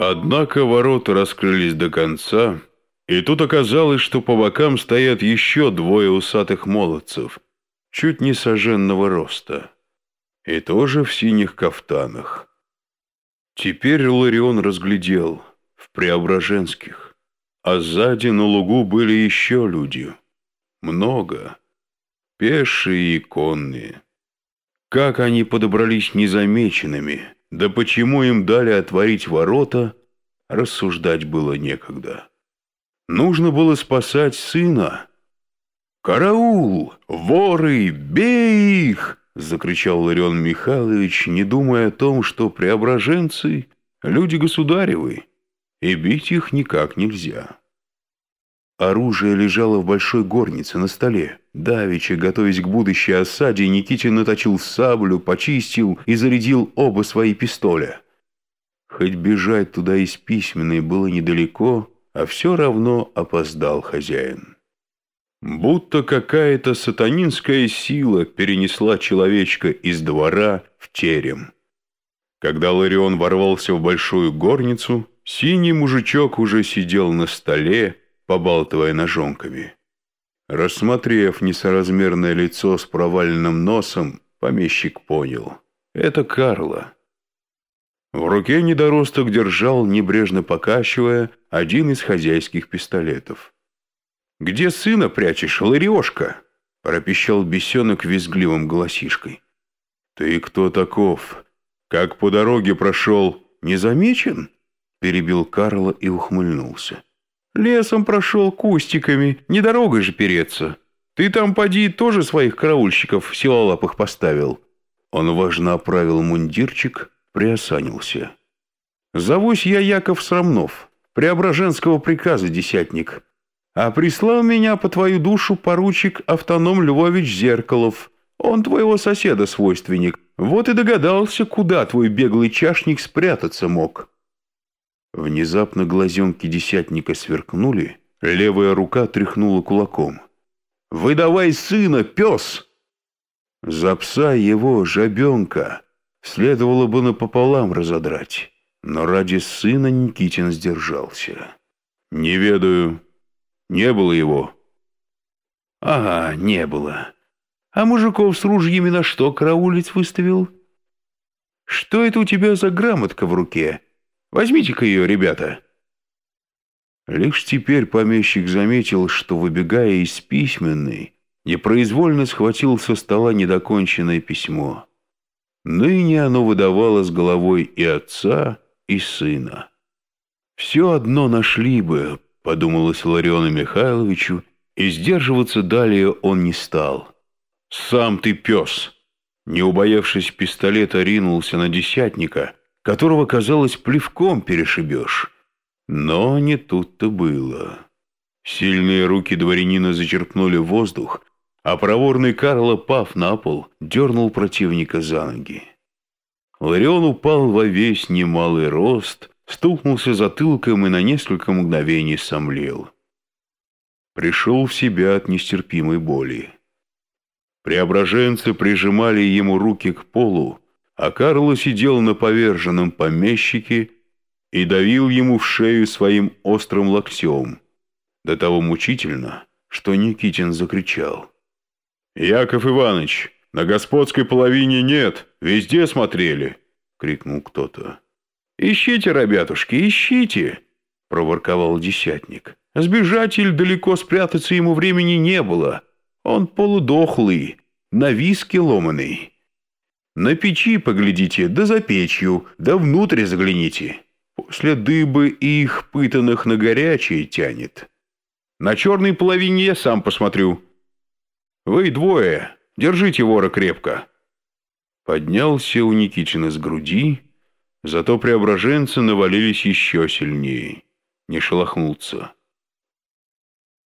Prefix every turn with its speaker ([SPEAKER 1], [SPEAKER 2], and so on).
[SPEAKER 1] Однако ворота раскрылись до конца, и тут оказалось, что по бокам стоят еще двое усатых молодцев, чуть не соженного роста, и тоже в синих кафтанах. Теперь Ларион разглядел в Преображенских, а сзади на лугу были еще люди. Много. Пешие и конные. Как они подобрались незамеченными, да почему им дали отворить ворота, рассуждать было некогда. Нужно было спасать сына. «Караул! Воры! Бей их!» — закричал Ларион Михайлович, не думая о том, что преображенцы — люди государевы, и бить их никак нельзя. Оружие лежало в большой горнице на столе. Давича, готовясь к будущей осаде, Никитин наточил саблю, почистил и зарядил оба свои пистоля. Хоть бежать туда из письменной было недалеко, а все равно опоздал хозяин. Будто какая-то сатанинская сила перенесла человечка из двора в терем. Когда Ларион ворвался в большую горницу, синий мужичок уже сидел на столе, побалтывая ножонками. Рассмотрев несоразмерное лицо с проваленным носом, помещик понял — это Карла. В руке недоросток держал, небрежно покачивая, один из хозяйских пистолетов. «Где сына прячешь, лариошка?» — пропищал бесенок визгливым голосишкой. «Ты кто таков? Как по дороге прошел, не замечен?» — перебил Карла и ухмыльнулся. Лесом прошел кустиками, не дорогой же переться. Ты там, поди, тоже своих караульщиков силолапых поставил». Он важно оправил мундирчик, приосанился. «Зовусь я Яков Срамнов, Преображенского приказа десятник. А прислал меня по твою душу поручик Автоном Львович Зеркалов. Он твоего соседа свойственник. Вот и догадался, куда твой беглый чашник спрятаться мог». Внезапно глазенки десятника сверкнули, левая рука тряхнула кулаком. «Выдавай сына, пес!» За пса его, жабенка, следовало бы напополам разодрать, но ради сына Никитин сдержался. «Не ведаю. Не было его». «Ага, не было. А мужиков с ружьями на что караулить выставил?» «Что это у тебя за грамотка в руке?» Возьмите-ка ее, ребята». Лишь теперь помещик заметил, что, выбегая из письменной, непроизвольно схватил со стола недоконченное письмо. Ныне оно выдавало с головой и отца, и сына. «Все одно нашли бы», — подумалось Лариону Михайловичу, и сдерживаться далее он не стал. «Сам ты пес!» Не убоявшись пистолета, ринулся на десятника — которого, казалось, плевком перешибешь. Но не тут-то было. Сильные руки дворянина зачерпнули воздух, а проворный Карло, пав на пол, дернул противника за ноги. Ларион упал во весь немалый рост, стукнулся затылком и на несколько мгновений сомлел. Пришел в себя от нестерпимой боли. Преображенцы прижимали ему руки к полу, а Карло сидел на поверженном помещике и давил ему в шею своим острым локтем, до того мучительно, что Никитин закричал. «Яков Иванович, на господской половине нет, везде смотрели!» — крикнул кто-то. «Ищите, ребятушки, ищите!» — проворковал десятник. «Сбежать или далеко спрятаться ему времени не было. Он полудохлый, на виске ломаный». На печи поглядите, да за печью, да внутрь загляните. После дыбы их, пытанных на горячее, тянет. На черной половине я сам посмотрю. Вы двое, держите вора крепко. Поднялся у Никитина с груди, зато преображенцы навалились еще сильнее. Не шелохнуться.